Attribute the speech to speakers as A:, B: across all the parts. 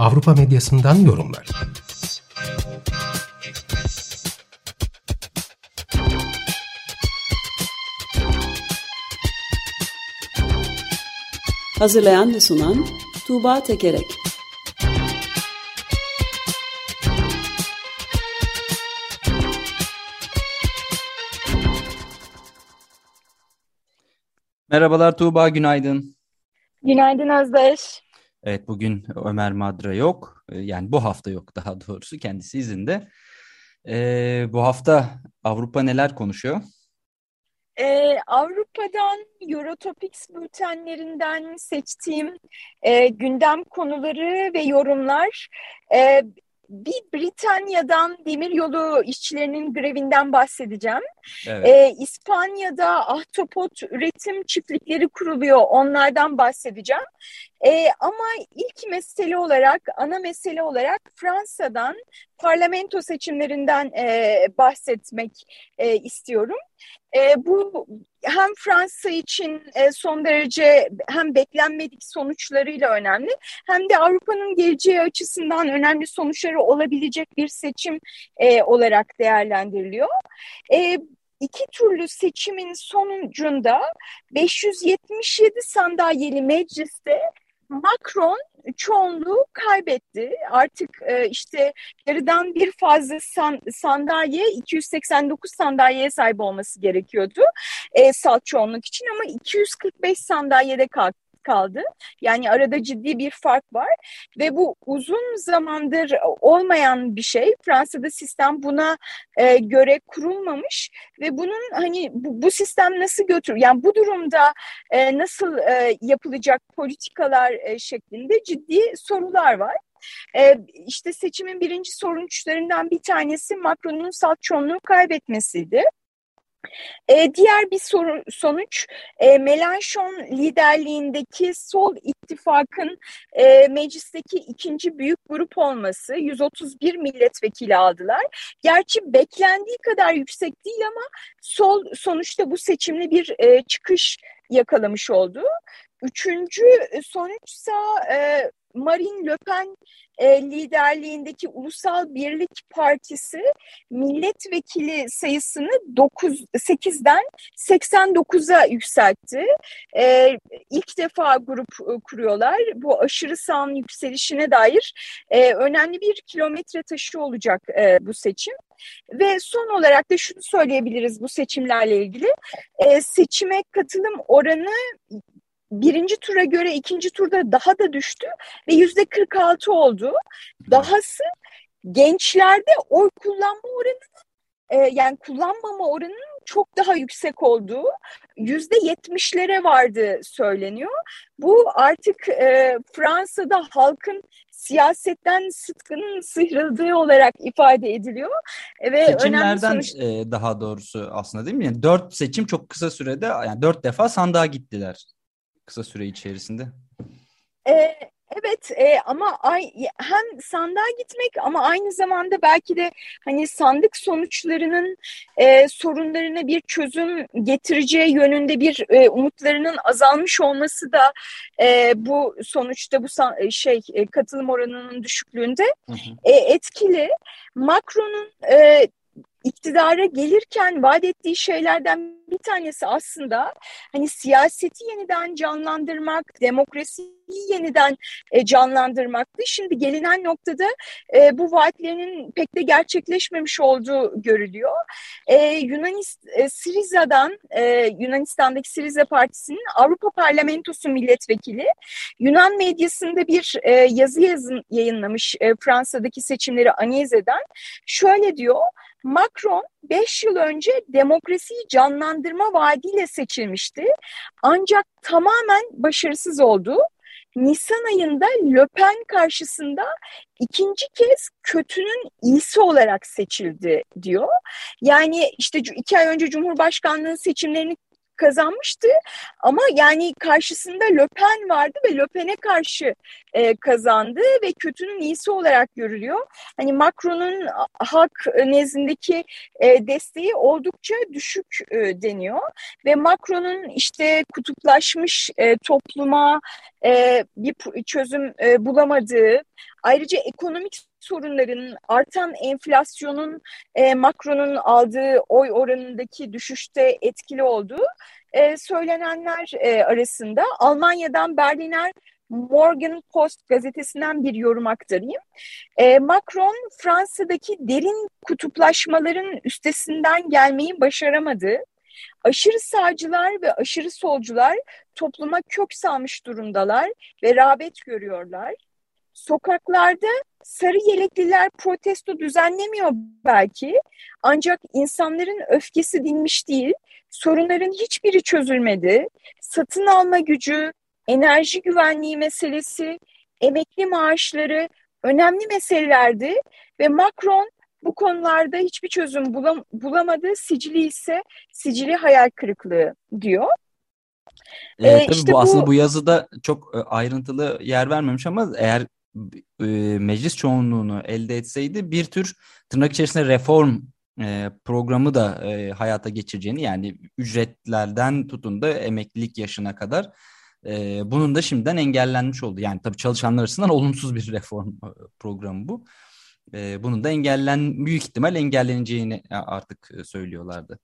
A: Avrupa medyasından yorumlar.
B: Hazırlayan ve sunan Tuğba Tekerek
C: Merhabalar Tuğba, günaydın.
D: Günaydın Özdeş.
C: Evet, bugün Ömer Madra yok. Ee, yani bu hafta yok daha doğrusu, kendisi izinde. Ee, bu hafta Avrupa neler konuşuyor?
D: Ee, Avrupa'dan Eurotopics bültenlerinden seçtiğim e, gündem konuları ve yorumlar... E, bir Britanya'dan demiryolu işçilerinin grevinden bahsedeceğim. Evet. Ee, İspanya'da ahtapot üretim çiftlikleri kuruluyor. Onlardan bahsedeceğim. Ee, ama ilk mesele olarak, ana mesele olarak Fransa'dan parlamento seçimlerinden e, bahsetmek e, istiyorum. E, bu hem Fransa için e, son derece hem beklenmedik sonuçlarıyla önemli hem de Avrupa'nın geleceği açısından önemli sonuçları olabilecek bir seçim e, olarak değerlendiriliyor. E, iki türlü seçimin sonucunda 577 sandalyeli mecliste Macron çoğunluğu kaybetti. Artık e, işte yarıdan bir fazla san, sandalye 289 sandalyeye sahip olması gerekiyordu e, salt çoğunluk için ama 245 sandalyede kalktı kaldı. Yani arada ciddi bir fark var ve bu uzun zamandır olmayan bir şey. Fransa'da sistem buna e, göre kurulmamış ve bunun hani bu, bu sistem nasıl götür yani bu durumda e, nasıl e, yapılacak politikalar e, şeklinde ciddi sorular var. Ee, işte seçimin birinci sonuçlarından bir tanesi Macron'un salt çoğunluğu kaybetmesiydi. E, diğer bir soru, sonuç e, Melanchon liderliğindeki sol ittifakın e, meclisteki ikinci büyük grup olması 131 milletvekili aldılar. Gerçi beklendiği kadar yüksek değil ama sol sonuçta bu seçimli bir e, çıkış yakalamış oldu. Üçüncü sonuçsa e, Marine Le Pen e, liderliğindeki Ulusal Birlik Partisi milletvekili sayısını 9, 8'den 89'a yükseltti. E, ilk defa grup e, kuruyorlar. Bu aşırı sağın yükselişine dair e, önemli bir kilometre taşı olacak e, bu seçim. Ve son olarak da şunu söyleyebiliriz bu seçimlerle ilgili. E, seçime katılım oranı birinci tura göre ikinci turda daha da düştü ve yüzde 46 oldu. Dahası gençlerde oy kullanma oranı e, yani kullanmama oranının çok daha yüksek olduğu yüzde yetmişlere vardı söyleniyor. Bu artık e, Fransa'da halkın siyasetten sıtkının sıyrıldığı olarak ifade ediliyor.
C: Ve Seçimlerden sonuç... e, daha doğrusu aslında değil mi? Yani dört seçim çok kısa sürede yani dört defa sandığa gittiler kısa süre içerisinde?
D: Ee, evet e, ama ay, hem sandığa gitmek ama aynı zamanda belki de hani sandık sonuçlarının e, sorunlarına bir çözüm getireceği yönünde bir e, umutlarının azalmış olması da e, bu sonuçta bu şey e, katılım oranının düşüklüğünde hı hı. E, etkili. Macron'un e, iktidara gelirken vaat ettiği şeylerden bir tanesi aslında hani siyaseti yeniden canlandırmak, demokrasiyi yeniden e, canlandırmaktı. Şimdi gelinen noktada e, bu vaatlerinin pek de gerçekleşmemiş olduğu görülüyor. E, Yunanist, e, Siriza'dan, e, Yunanistan'daki Siriza Partisi'nin Avrupa Parlamentosu milletvekili Yunan medyasında bir e, yazı yazın, yayınlamış e, Fransa'daki seçimleri analiz eden. Şöyle diyor, Macron 5 yıl önce demokrasiyi canlandırmıştı cezalandırma vaadiyle seçilmişti. Ancak tamamen başarısız oldu. Nisan ayında Le Pen karşısında ikinci kez kötünün iyisi olarak seçildi diyor. Yani işte iki ay önce Cumhurbaşkanlığı seçimlerini kazanmıştı ama yani karşısında Le Pen vardı ve Le Pen'e karşı e, kazandı ve kötünün iyisi olarak görülüyor. Hani Macron'un halk nezdindeki e, desteği oldukça düşük e, deniyor ve Macron'un işte kutuplaşmış e, topluma e, bir çözüm e, bulamadığı ayrıca ekonomik sorunların, artan enflasyonun e, Macron'un aldığı oy oranındaki düşüşte etkili olduğu e, söylenenler e, arasında Almanya'dan Berliner Morgan Post gazetesinden bir yorum aktarayım. E, Macron Fransa'daki derin kutuplaşmaların üstesinden gelmeyi başaramadı. Aşırı sağcılar ve aşırı solcular topluma kök salmış durumdalar ve rağbet görüyorlar. Sokaklarda sarı yelekliler protesto düzenlemiyor belki ancak insanların öfkesi dinmiş değil, sorunların hiçbiri çözülmedi. Satın alma gücü, enerji güvenliği meselesi, emekli maaşları önemli meselelerdi ve Macron bu konularda hiçbir çözüm bulam bulamadı. Sicili ise sicili hayal kırıklığı diyor.
C: Ee, ee, tabii işte bu, bu aslında bu yazıda çok e, ayrıntılı yer vermemiş ama eğer e, meclis çoğunluğunu elde etseydi bir tür tırnak içerisinde reform e, programı da e, hayata geçireceğini yani ücretlerden tutun da emeklilik yaşına kadar bunun da şimdiden engellenmiş oldu. Yani tabii çalışanlar açısından olumsuz bir reform programı bu. Bunun da engellen büyük ihtimal engelleneceğini artık söylüyorlardı.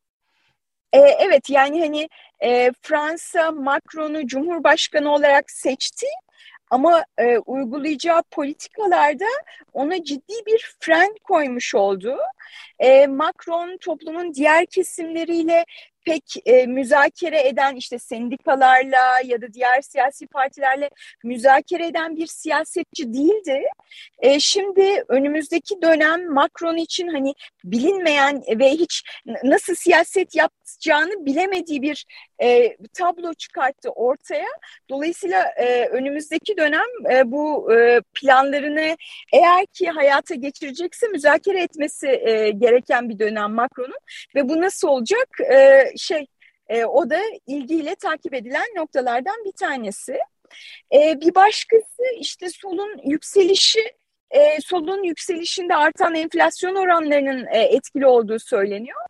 D: Evet yani hani Fransa Macron'u Cumhurbaşkanı olarak seçti ama e, uygulayacağı politikalarda ona ciddi bir fren koymuş oldu. E, Macron toplumun diğer kesimleriyle pek e, müzakere eden işte sendikalarla ya da diğer siyasi partilerle müzakere eden bir siyasetçi değildi. E, şimdi önümüzdeki dönem Macron için hani bilinmeyen ve hiç nasıl siyaset yapacağını bilemediği bir e, tablo çıkarttı ortaya. Dolayısıyla e, önümüzdeki dönem e, bu e, planlarını eğer ki hayata geçirecekse müzakere etmesi e, gereken bir dönem Macron'un ve bu nasıl olacak? E, şey e, o da ilgiyle takip edilen noktalardan bir tanesi. E, bir başkası işte solun yükselişi e, solun yükselişinde artan enflasyon oranlarının e, etkili olduğu söyleniyor.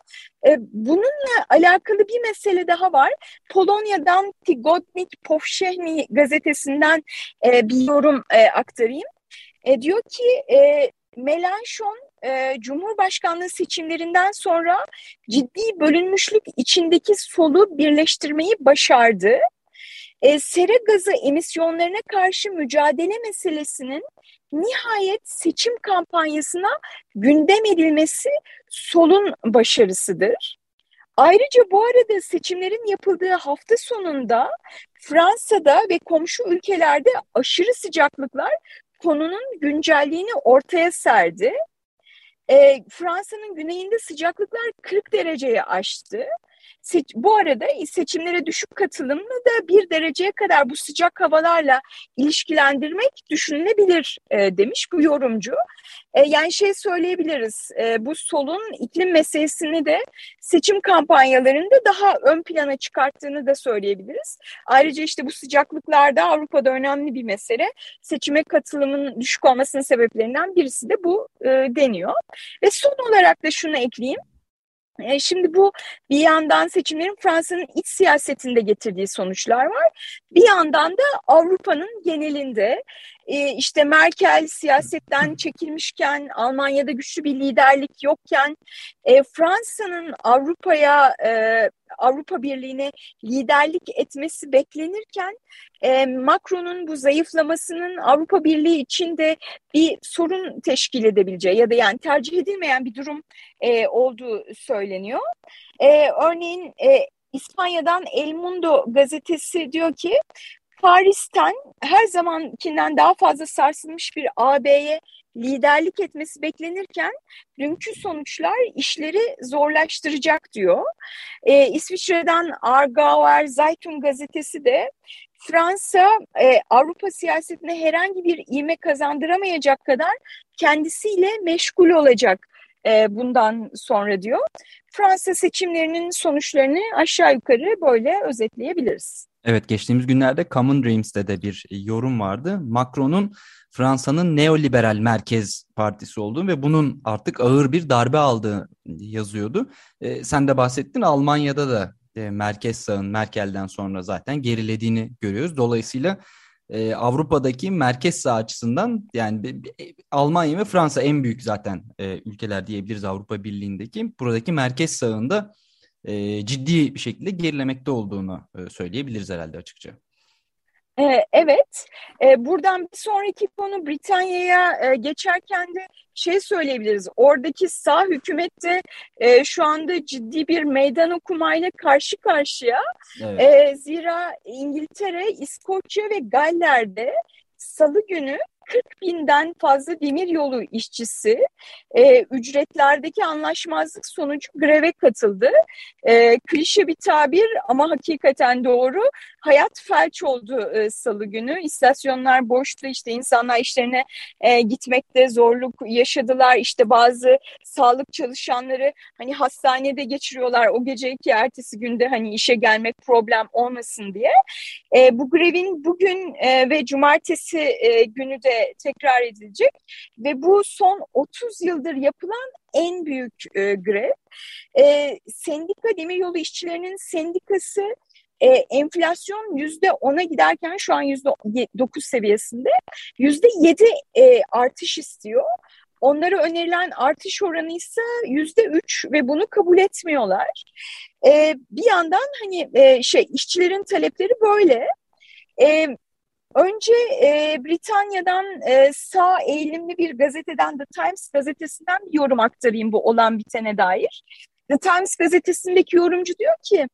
D: E, bununla alakalı bir mesele daha var. Polonya'dan Tygodnik Powszechny gazetesinden e, bir yorum e, aktarayım. E, diyor ki e, Melanchon e, Cumhurbaşkanlığı seçimlerinden sonra ciddi bölünmüşlük içindeki solu birleştirmeyi başardı. E, sera gazı emisyonlarına karşı mücadele meselesinin nihayet seçim kampanyasına gündem edilmesi solun başarısıdır. Ayrıca bu arada seçimlerin yapıldığı hafta sonunda Fransa'da ve komşu ülkelerde aşırı sıcaklıklar konunun güncelliğini ortaya serdi. E, Fransa'nın güneyinde sıcaklıklar 40 dereceye aştı. Seç, bu arada seçimlere düşük katılımlı da bir dereceye kadar bu sıcak havalarla ilişkilendirmek düşünülebilir e, demiş bu yorumcu. E, yani şey söyleyebiliriz e, bu solun iklim meselesini de seçim kampanyalarında daha ön plana çıkarttığını da söyleyebiliriz. Ayrıca işte bu sıcaklıklarda Avrupa'da önemli bir mesele. Seçime katılımın düşük olmasının sebeplerinden birisi de bu e, deniyor. Ve son olarak da şunu ekleyeyim. E, şimdi bu bir yandan seçimlerin Fransa'nın iç siyasetinde getirdiği sonuçlar var. Bir yandan da Avrupa'nın genelinde e, işte Merkel siyasetten çekilmişken, Almanya'da güçlü bir liderlik yokken, e, Fransa'nın Avrupa'ya Avrupa Birliği'ne liderlik etmesi beklenirken e, Macron'un bu zayıflamasının Avrupa Birliği için de bir sorun teşkil edebileceği ya da yani tercih edilmeyen bir durum e, olduğu söyleniyor. E, örneğin e, İspanya'dan El Mundo gazetesi diyor ki Paris'ten her zamankinden daha fazla sarsılmış bir AB'ye liderlik etmesi beklenirken dünkü sonuçlar işleri zorlaştıracak diyor. E, İsviçre'den Argauer Zeitung gazetesi de Fransa e, Avrupa siyasetine herhangi bir ivme kazandıramayacak kadar kendisiyle meşgul olacak e, bundan sonra diyor. Fransa seçimlerinin sonuçlarını aşağı yukarı böyle özetleyebiliriz.
C: Evet geçtiğimiz günlerde Common Dreams'te de bir yorum vardı. Macron'un Fransa'nın neoliberal merkez partisi olduğu ve bunun artık ağır bir darbe aldığı yazıyordu. E, sen de bahsettin Almanya'da da e, merkez sağın Merkel'den sonra zaten gerilediğini görüyoruz. Dolayısıyla e, Avrupa'daki merkez sağ açısından yani Almanya ve Fransa en büyük zaten e, ülkeler diyebiliriz Avrupa Birliği'ndeki. Buradaki merkez sağında e, ciddi bir şekilde gerilemekte olduğunu e, söyleyebiliriz herhalde açıkça.
D: Ee, evet, ee, buradan bir sonraki konu Britanya'ya e, geçerken de şey söyleyebiliriz. Oradaki sağ hükümette e, şu anda ciddi bir meydan okumayla karşı karşıya. Evet. E, zira İngiltere, İskoçya ve Galler'de salı günü 40 binden fazla demir yolu işçisi e, ücretlerdeki anlaşmazlık sonucu greve katıldı. E, klişe bir tabir ama hakikaten doğru. Hayat felç oldu e, salı günü. İstasyonlar boştu işte insanlar işlerine e, gitmekte zorluk yaşadılar. İşte bazı sağlık çalışanları hani hastanede geçiriyorlar o geceki ertesi günde hani işe gelmek problem olmasın diye. E, bu grevin bugün e, ve cumartesi e, günü de tekrar edilecek ve bu son 30 yıldır yapılan en büyük e, grev. E, sendika demiryolu işçilerinin sendikası e, enflasyon yüzde ona giderken şu an yüzde dokuz seviyesinde yüzde yedi e, artış istiyor. Onlara önerilen artış oranı ise yüzde üç ve bunu kabul etmiyorlar. E, bir yandan hani e, şey işçilerin talepleri böyle. E, Önce e, Britanya'dan e, sağ eğilimli bir gazeteden The Times gazetesinden bir yorum aktarayım bu olan bitene dair. The Times gazetesindeki yorumcu diyor ki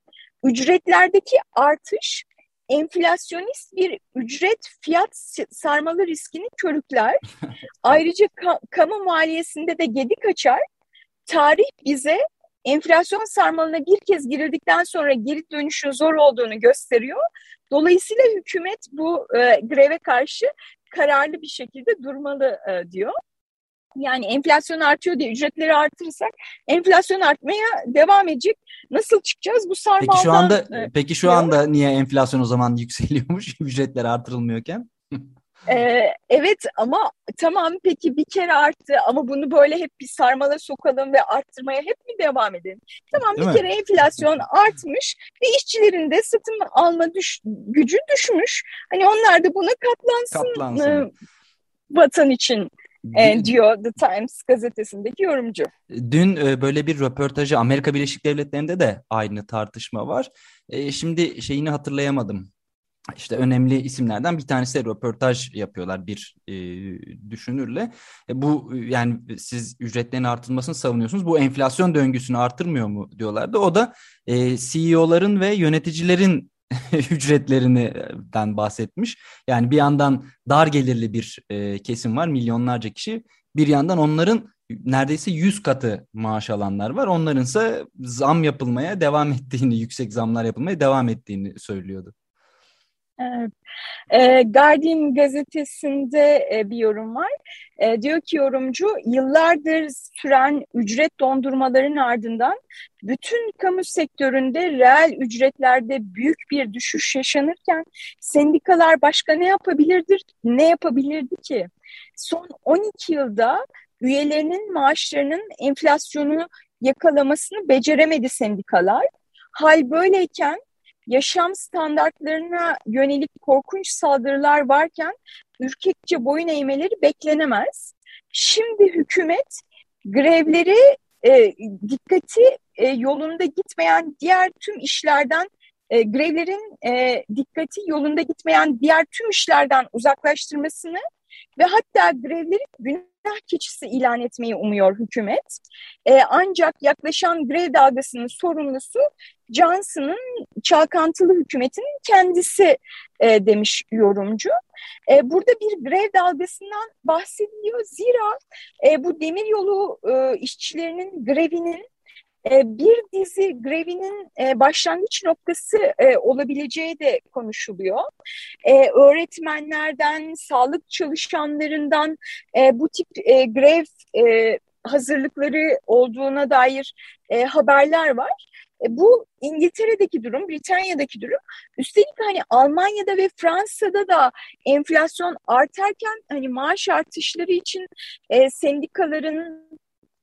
D: ücretlerdeki artış enflasyonist bir ücret fiyat sarmalı riskini körükler. Ayrıca ka kamu maliyesinde de gedik açar. Tarih bize enflasyon sarmalına bir kez girildikten sonra geri dönüşün zor olduğunu gösteriyor. Dolayısıyla hükümet bu e, greve karşı kararlı bir şekilde durmalı e, diyor. Yani enflasyon artıyor diye ücretleri artırırsak enflasyon artmaya devam edecek. Nasıl çıkacağız bu sarmaldan?
C: Peki şu anda e, peki şu diyor. anda niye enflasyon o zaman yükseliyormuş ücretler artırılmıyorken?
D: Ee, evet ama tamam peki bir kere arttı ama bunu böyle hep bir sarmala sokalım ve arttırmaya hep mi devam edelim? Tamam Değil bir mi? kere enflasyon artmış ve işçilerin de satın alma düş, gücü düşmüş. Hani onlar da buna katlansın, katlansın. E, vatan için e, diyor The Times gazetesindeki yorumcu.
C: Dün e, böyle bir röportajı Amerika Birleşik Devletleri'nde de aynı tartışma var. E, şimdi şeyini hatırlayamadım işte önemli isimlerden bir tanesi röportaj yapıyorlar bir e, düşünürle. E, bu yani siz ücretlerin artırılmasını savunuyorsunuz. Bu enflasyon döngüsünü artırmıyor mu diyorlardı. O da e, CEO'ların ve yöneticilerin ücretlerinden bahsetmiş. Yani bir yandan dar gelirli bir e, kesim var milyonlarca kişi. Bir yandan onların neredeyse 100 katı maaş alanlar var. Onların ise zam yapılmaya devam ettiğini, yüksek zamlar yapılmaya devam ettiğini söylüyordu.
D: Evet. E, Guardian gazetesinde e, bir yorum var. E, diyor ki yorumcu yıllardır süren ücret dondurmaların ardından bütün kamu sektöründe reel ücretlerde büyük bir düşüş yaşanırken sendikalar başka ne yapabilirdir? Ne yapabilirdi ki? Son 12 yılda üyelerinin maaşlarının enflasyonu yakalamasını beceremedi sendikalar. Hal böyleyken yaşam standartlarına yönelik korkunç saldırılar varken ürkekçe boyun eğmeleri beklenemez. Şimdi hükümet grevleri e, dikkati e, yolunda gitmeyen diğer tüm işlerden e, grevlerin e, dikkati yolunda gitmeyen diğer tüm işlerden uzaklaştırmasını ve hatta grevleri günah keçisi ilan etmeyi umuyor hükümet. E, ancak yaklaşan grev dalgasının sorumlusu Johnson'ın çalkantılı hükümetin kendisi e, demiş yorumcu. E, burada bir grev dalgasından bahsediliyor. Zira e, bu demiryolu e, işçilerinin grevinin e, bir dizi grevinin e, başlangıç noktası e, olabileceği de konuşuluyor. Öğretmenlerden, sağlık çalışanlarından bu tip grev hazırlıkları olduğuna dair haberler var. Bu İngiltere'deki durum, Britanya'daki durum. Üstelik hani Almanya'da ve Fransa'da da enflasyon artarken hani maaş artışları için e, sendikaların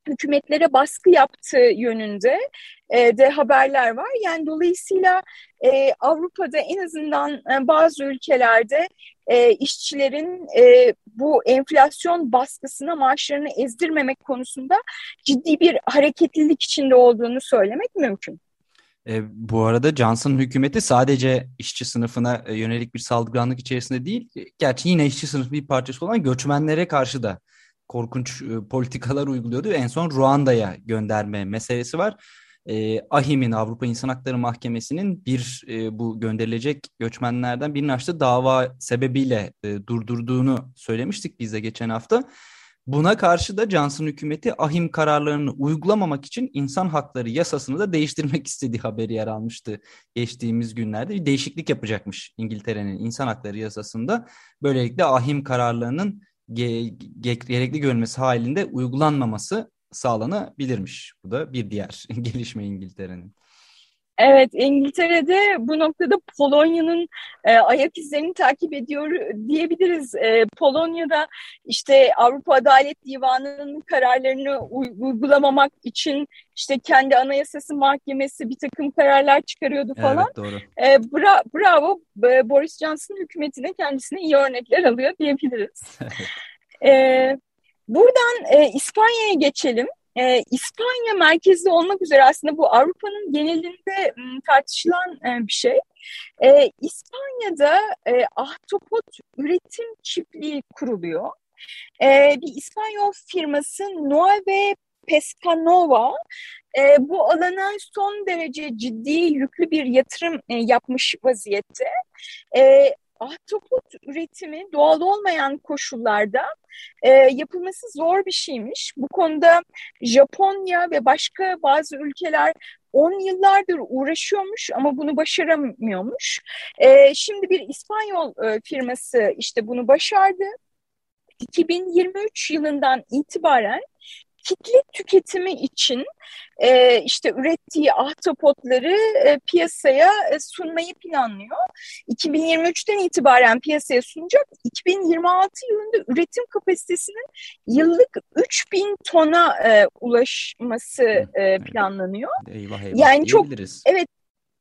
D: hükümetlere baskı yaptığı yönünde e, de haberler var. Yani dolayısıyla e, Avrupa'da en azından e, bazı ülkelerde e, işçilerin e, bu enflasyon baskısına maaşlarını ezdirmemek konusunda ciddi bir hareketlilik içinde olduğunu söylemek mümkün.
C: E, bu arada Johnson hükümeti sadece işçi sınıfına e, yönelik bir saldırganlık içerisinde değil, gerçi yine işçi sınıfı bir parçası olan göçmenlere karşı da korkunç e, politikalar uyguluyordu. En son Ruanda'ya gönderme meselesi var. E, AHİM'in Avrupa İnsan Hakları Mahkemesi'nin bir e, bu gönderilecek göçmenlerden birinin açtığı dava sebebiyle e, durdurduğunu söylemiştik biz de geçen hafta. Buna karşı da Johnson hükümeti ahim kararlarını uygulamamak için insan hakları yasasını da değiştirmek istediği haberi yer almıştı geçtiğimiz günlerde. Bir değişiklik yapacakmış İngiltere'nin insan hakları yasasında. Böylelikle ahim kararlarının gerekli görülmesi halinde uygulanmaması sağlanabilirmiş. Bu da bir diğer gelişme İngiltere'nin.
D: Evet, İngiltere'de bu noktada Polonya'nın e, ayak izlerini takip ediyor diyebiliriz. E, Polonya'da işte Avrupa Adalet Divanı'nın kararlarını uygulamamak için işte kendi anayasası mahkemesi bir takım kararlar çıkarıyordu falan. Evet, doğru. E, bra bravo, Boris Johnson hükümetine kendisine iyi örnekler alıyor diyebiliriz. e, buradan e, İspanya'ya geçelim e, İspanya merkezli olmak üzere aslında bu Avrupa'nın genelinde m, tartışılan e, bir şey. E, İspanya'da e, ahtapot üretim çiftliği kuruluyor. E, bir İspanyol firması Nueve Pescanova e, bu alana son derece ciddi yüklü bir yatırım e, yapmış vaziyette. E, ahtapot üretimi doğal olmayan koşullarda e, yapılması zor bir şeymiş. Bu konuda Japonya ve başka bazı ülkeler 10 yıllardır uğraşıyormuş ama bunu başaramıyormuş. E, şimdi bir İspanyol e, firması işte bunu başardı. 2023 yılından itibaren kitle tüketimi için e, işte ürettiği ahtapotları e, piyasaya e, sunmayı planlıyor. 2023'ten itibaren piyasaya sunacak. 2026 yılında üretim kapasitesinin yıllık 3000 tona e, ulaşması e, planlanıyor.
C: Eyvah eyvah yani çok
D: evet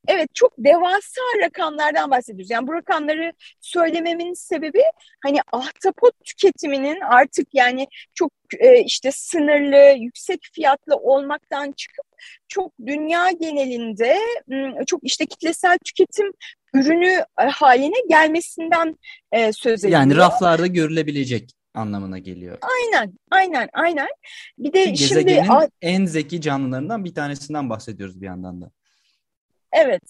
D: Evet çok devasa rakamlardan bahsediyoruz. Yani bu rakamları söylememin sebebi hani ahtapot tüketiminin artık yani çok e, işte sınırlı, yüksek fiyatlı olmaktan çıkıp çok dünya genelinde çok işte kitlesel tüketim ürünü e, haline gelmesinden e, söz ediliyor.
C: Yani raflarda görülebilecek anlamına geliyor.
D: Aynen, aynen, aynen.
C: Bir de Gezegenin şimdi en zeki canlılarından bir tanesinden bahsediyoruz bir yandan da.
D: Evet,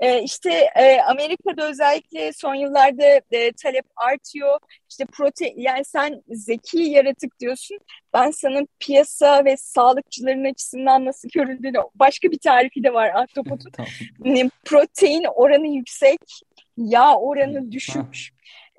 D: e, işte e, Amerika'da özellikle son yıllarda e, talep artıyor. İşte protein, yani sen zeki yaratık diyorsun. Ben sana piyasa ve sağlıkçıların açısından nasıl görüldüğünü başka bir tarifi de var ahtapotun. tamam. Protein oranı yüksek, yağ oranı düşük.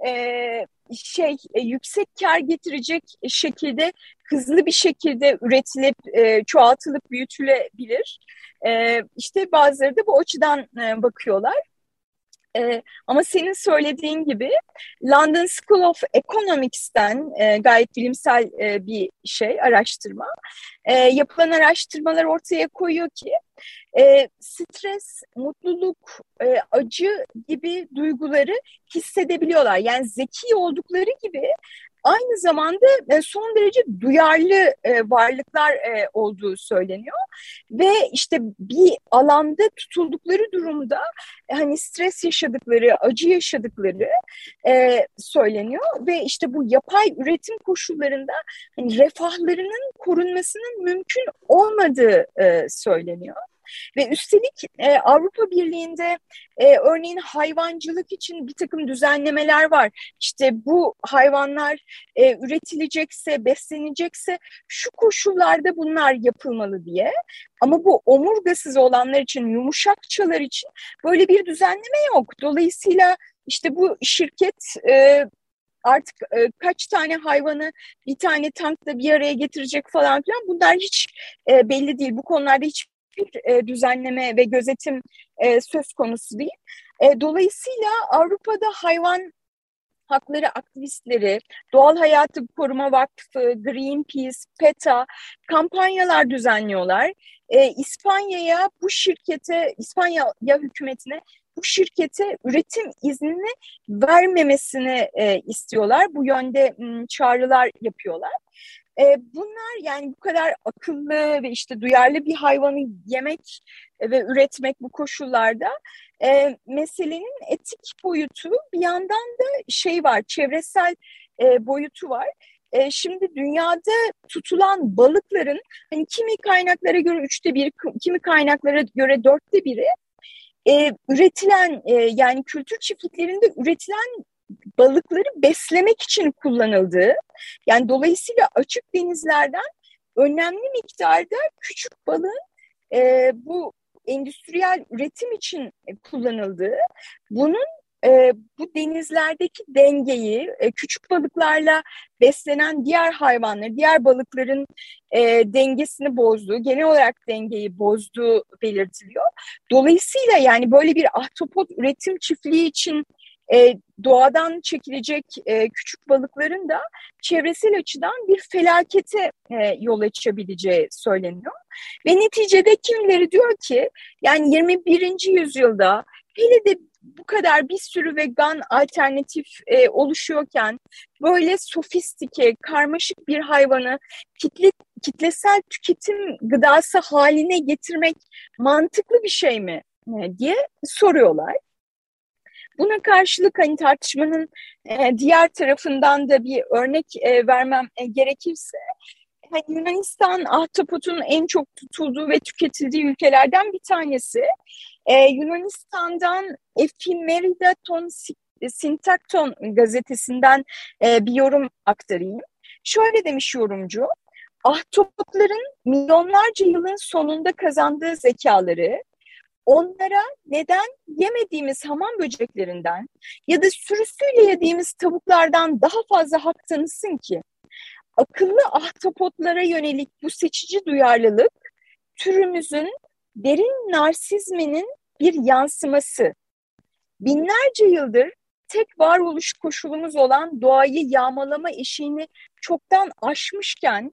D: e, şey e, yüksek kar getirecek şekilde hızlı bir şekilde üretilip e, çoğaltılıp büyütülebilir. E, işte bazıları da bu açıdan e, bakıyorlar. E, ama senin söylediğin gibi London School of Economics'ten e, gayet bilimsel e, bir şey, araştırma. E, yapılan araştırmalar ortaya koyuyor ki e, stres, mutluluk, e, acı gibi duyguları hissedebiliyorlar. Yani zeki oldukları gibi aynı zamanda e, son derece duyarlı e, varlıklar e, olduğu söyleniyor ve işte bir alanda tutuldukları durumda hani stres yaşadıkları, acı yaşadıkları söyleniyor ve işte bu yapay üretim koşullarında hani refahlarının korunmasının mümkün olmadığı söyleniyor. Ve üstelik e, Avrupa Birliği'nde e, örneğin hayvancılık için bir takım düzenlemeler var. İşte bu hayvanlar e, üretilecekse, beslenecekse şu koşullarda bunlar yapılmalı diye. Ama bu omurgasız olanlar için, yumuşakçalar için böyle bir düzenleme yok. Dolayısıyla işte bu şirket e, artık e, kaç tane hayvanı bir tane tankla bir araya getirecek falan filan bunlar hiç e, belli değil. Bu konularda hiçbir e, düzenleme ve gözetim e, söz konusu değil. E, dolayısıyla Avrupa'da hayvan hakları aktivistleri, Doğal Hayatı Koruma Vakfı, Greenpeace, PETA kampanyalar düzenliyorlar. E, İspanya'ya bu şirkete, İspanya hükümetine bu şirkete üretim iznini vermemesini e, istiyorlar. Bu yönde m, çağrılar yapıyorlar. E, bunlar yani bu kadar akıllı ve işte duyarlı bir hayvanı yemek ve üretmek bu koşullarda e, meselenin etik boyutu bir yandan da şey var çevresel e, boyutu var. E, şimdi dünyada tutulan balıkların hani kimi kaynaklara göre üçte bir, kimi kaynaklara göre dörtte biri e, üretilen e, yani kültür çiftliklerinde üretilen balıkları beslemek için kullanıldığı yani dolayısıyla açık denizlerden önemli miktarda küçük balığın e, bu endüstriyel üretim için kullanıldığı, bunun e, bu denizlerdeki dengeyi e, küçük balıklarla beslenen diğer hayvanlar, diğer balıkların e, dengesini bozduğu, genel olarak dengeyi bozduğu belirtiliyor. Dolayısıyla yani böyle bir ahtapot üretim çiftliği için e, doğadan çekilecek e, küçük balıkların da çevresel açıdan bir felakete e, yol açabileceği söyleniyor. Ve neticede kimileri diyor ki yani 21. yüzyılda hele de bu kadar bir sürü vegan alternatif e, oluşuyorken böyle sofistike, karmaşık bir hayvanı kitle, kitlesel tüketim gıdası haline getirmek mantıklı bir şey mi e, diye soruyorlar. Buna karşılık hani tartışmanın e, diğer tarafından da bir örnek e, vermem e, gerekirse hani Yunanistan ahtapotun en çok tutulduğu ve tüketildiği ülkelerden bir tanesi. Yunanistan'dan Efimerida Ton Sintakton gazetesinden bir yorum aktarayım. Şöyle demiş yorumcu, ahtapotların milyonlarca yılın sonunda kazandığı zekaları, onlara neden yemediğimiz hamam böceklerinden ya da sürüsüyle yediğimiz tavuklardan daha fazla hak tanısın ki? Akıllı ahtapotlara yönelik bu seçici duyarlılık türümüzün derin narsizminin bir yansıması. Binlerce yıldır tek varoluş koşulumuz olan doğayı yağmalama eşiğini çoktan aşmışken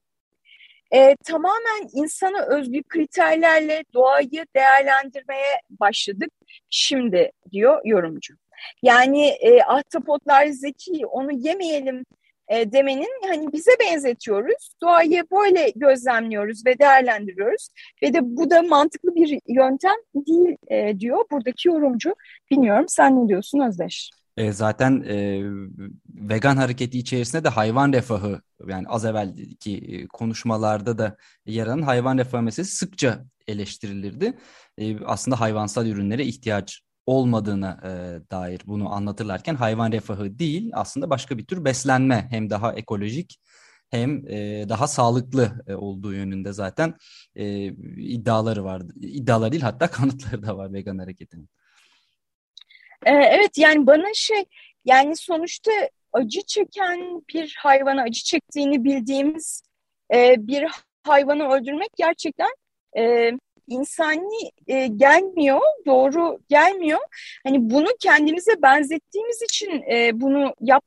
D: e, tamamen insana özgü kriterlerle doğayı değerlendirmeye başladık şimdi diyor yorumcu. Yani e, ahtapotlar zeki onu yemeyelim e, demenin hani bize benzetiyoruz. Doğayı böyle gözlemliyoruz ve değerlendiriyoruz. Ve de bu da mantıklı bir yöntem değil e, diyor buradaki yorumcu. Bilmiyorum sen ne diyorsun Özdeş?
C: E, zaten e, vegan hareketi içerisinde de hayvan refahı yani az evvelki konuşmalarda da yer alan hayvan refahı meselesi sıkça eleştirilirdi. E, aslında hayvansal ürünlere ihtiyaç olmadığına e, dair bunu anlatırlarken hayvan refahı değil aslında başka bir tür beslenme hem daha ekolojik hem e, daha sağlıklı e, olduğu yönünde zaten e, iddiaları var. İddialar değil hatta kanıtları da var vegan hareketinin.
D: Ee, evet yani bana şey yani sonuçta acı çeken bir hayvana acı çektiğini bildiğimiz e, bir hayvanı öldürmek gerçekten e, insani e, gelmiyor, doğru gelmiyor. Hani bunu kendimize benzettiğimiz için e, bunu yap,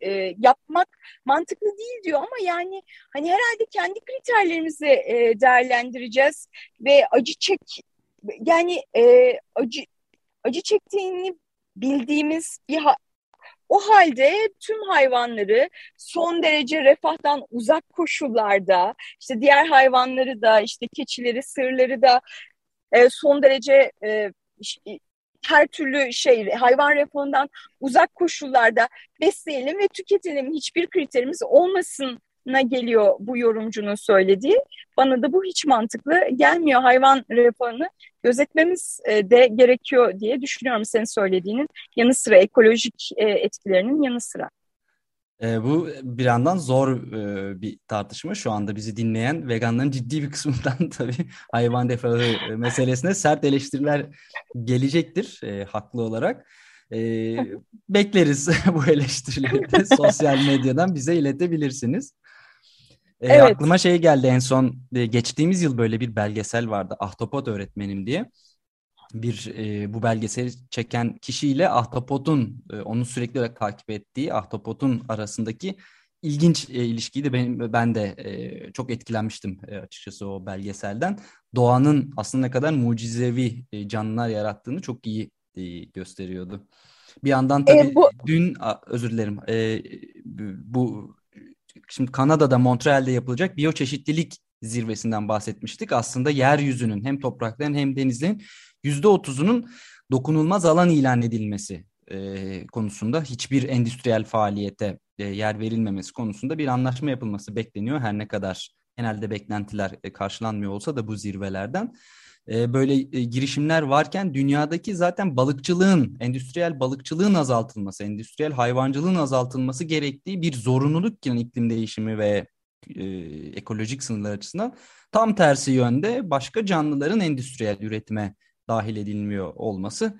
D: e, yapmak mantıklı değil diyor ama yani hani herhalde kendi kriterlerimizi e, değerlendireceğiz ve acı çek yani e, acı acı çektiğini bildiğimiz bir o halde tüm hayvanları son derece refahtan uzak koşullarda, işte diğer hayvanları da, işte keçileri, sığırları da e, son derece e, her türlü şey hayvan refahından uzak koşullarda besleyelim ve tüketelim. Hiçbir kriterimiz olmasın na geliyor bu yorumcunun söylediği. Bana da bu hiç mantıklı gelmiyor. Hayvan refahını gözetmemiz e, de gerekiyor diye düşünüyorum senin söylediğinin yanı sıra ekolojik e, etkilerinin yanı sıra.
C: E, bu bir yandan zor e, bir tartışma. Şu anda bizi dinleyen veganların ciddi bir kısmından tabii hayvan refahı meselesine sert eleştiriler gelecektir e, haklı olarak. E, bekleriz bu eleştirileri de sosyal medyadan bize iletebilirsiniz. E, evet. Aklıma şey geldi en son e, geçtiğimiz yıl böyle bir belgesel vardı Ahtapot Öğretmenim diye bir e, bu belgeseli çeken kişiyle Ahtapot'un e, onu sürekli olarak takip ettiği Ahtapot'un arasındaki ilginç e, ilişkiydi. Ben, ben de e, çok etkilenmiştim e, açıkçası o belgeselden. Doğanın aslında ne kadar mucizevi e, canlılar yarattığını çok iyi e, gösteriyordu. Bir yandan tabii e, bu... dün özür dilerim e, bu şimdi Kanada'da Montreal'de yapılacak biyoçeşitlilik zirvesinden bahsetmiştik. Aslında yeryüzünün hem toprakların hem denizlerin %30'unun dokunulmaz alan ilan edilmesi e, konusunda hiçbir endüstriyel faaliyete e, yer verilmemesi konusunda bir anlaşma yapılması bekleniyor. Her ne kadar genelde beklentiler e, karşılanmıyor olsa da bu zirvelerden. E, böyle e, girişimler varken dünyadaki zaten balıkçılığın, endüstriyel balıkçılığın azaltılması, endüstriyel hayvancılığın azaltılması gerektiği bir zorunluluk yani iklim değişimi ve e, ekolojik sınırlar açısından tam tersi yönde başka canlıların endüstriyel üretime dahil edilmiyor olması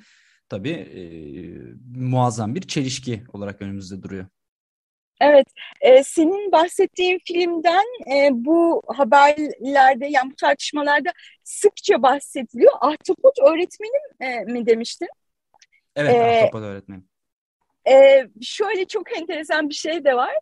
C: tabii e, muazzam bir çelişki olarak önümüzde duruyor.
D: Evet, e, senin bahsettiğin filmden e, bu haberlerde yani bu tartışmalarda sıkça bahsediliyor. Ahtapot öğretmenim e, mi demiştin?
C: Evet, Ahtapot öğretmenim.
D: E, şöyle çok enteresan bir şey de var.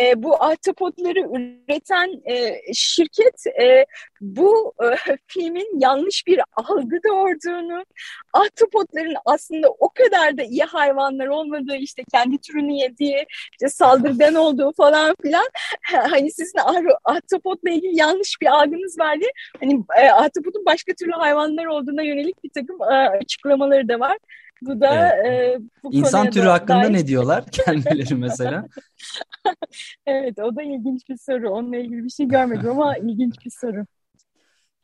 D: E, bu ahtapotları üreten e, şirket e, bu e, filmin yanlış bir algı doğurduğunu, ahtapotların aslında o kadar da iyi hayvanlar olmadığı, işte kendi türünü yediği, işte saldırgan olduğu falan filan. hani sizin ahtapotla ilgili yanlış bir algınız var diye. Hani e, ahtapotun başka türlü hayvanlar olduğuna yönelik bir takım e, açıklamaları da var. Bu da evet. e, bu
C: İnsan türü hakkında dair... ne diyorlar kendileri mesela?
D: evet o da ilginç bir soru. Onunla ilgili bir şey görmedim ama ilginç bir soru.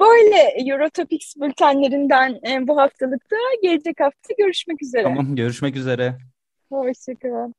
D: Böyle Eurotopics bültenlerinden e, bu haftalıkta gelecek hafta görüşmek üzere.
C: Tamam görüşmek üzere.
D: Hoşçakalın.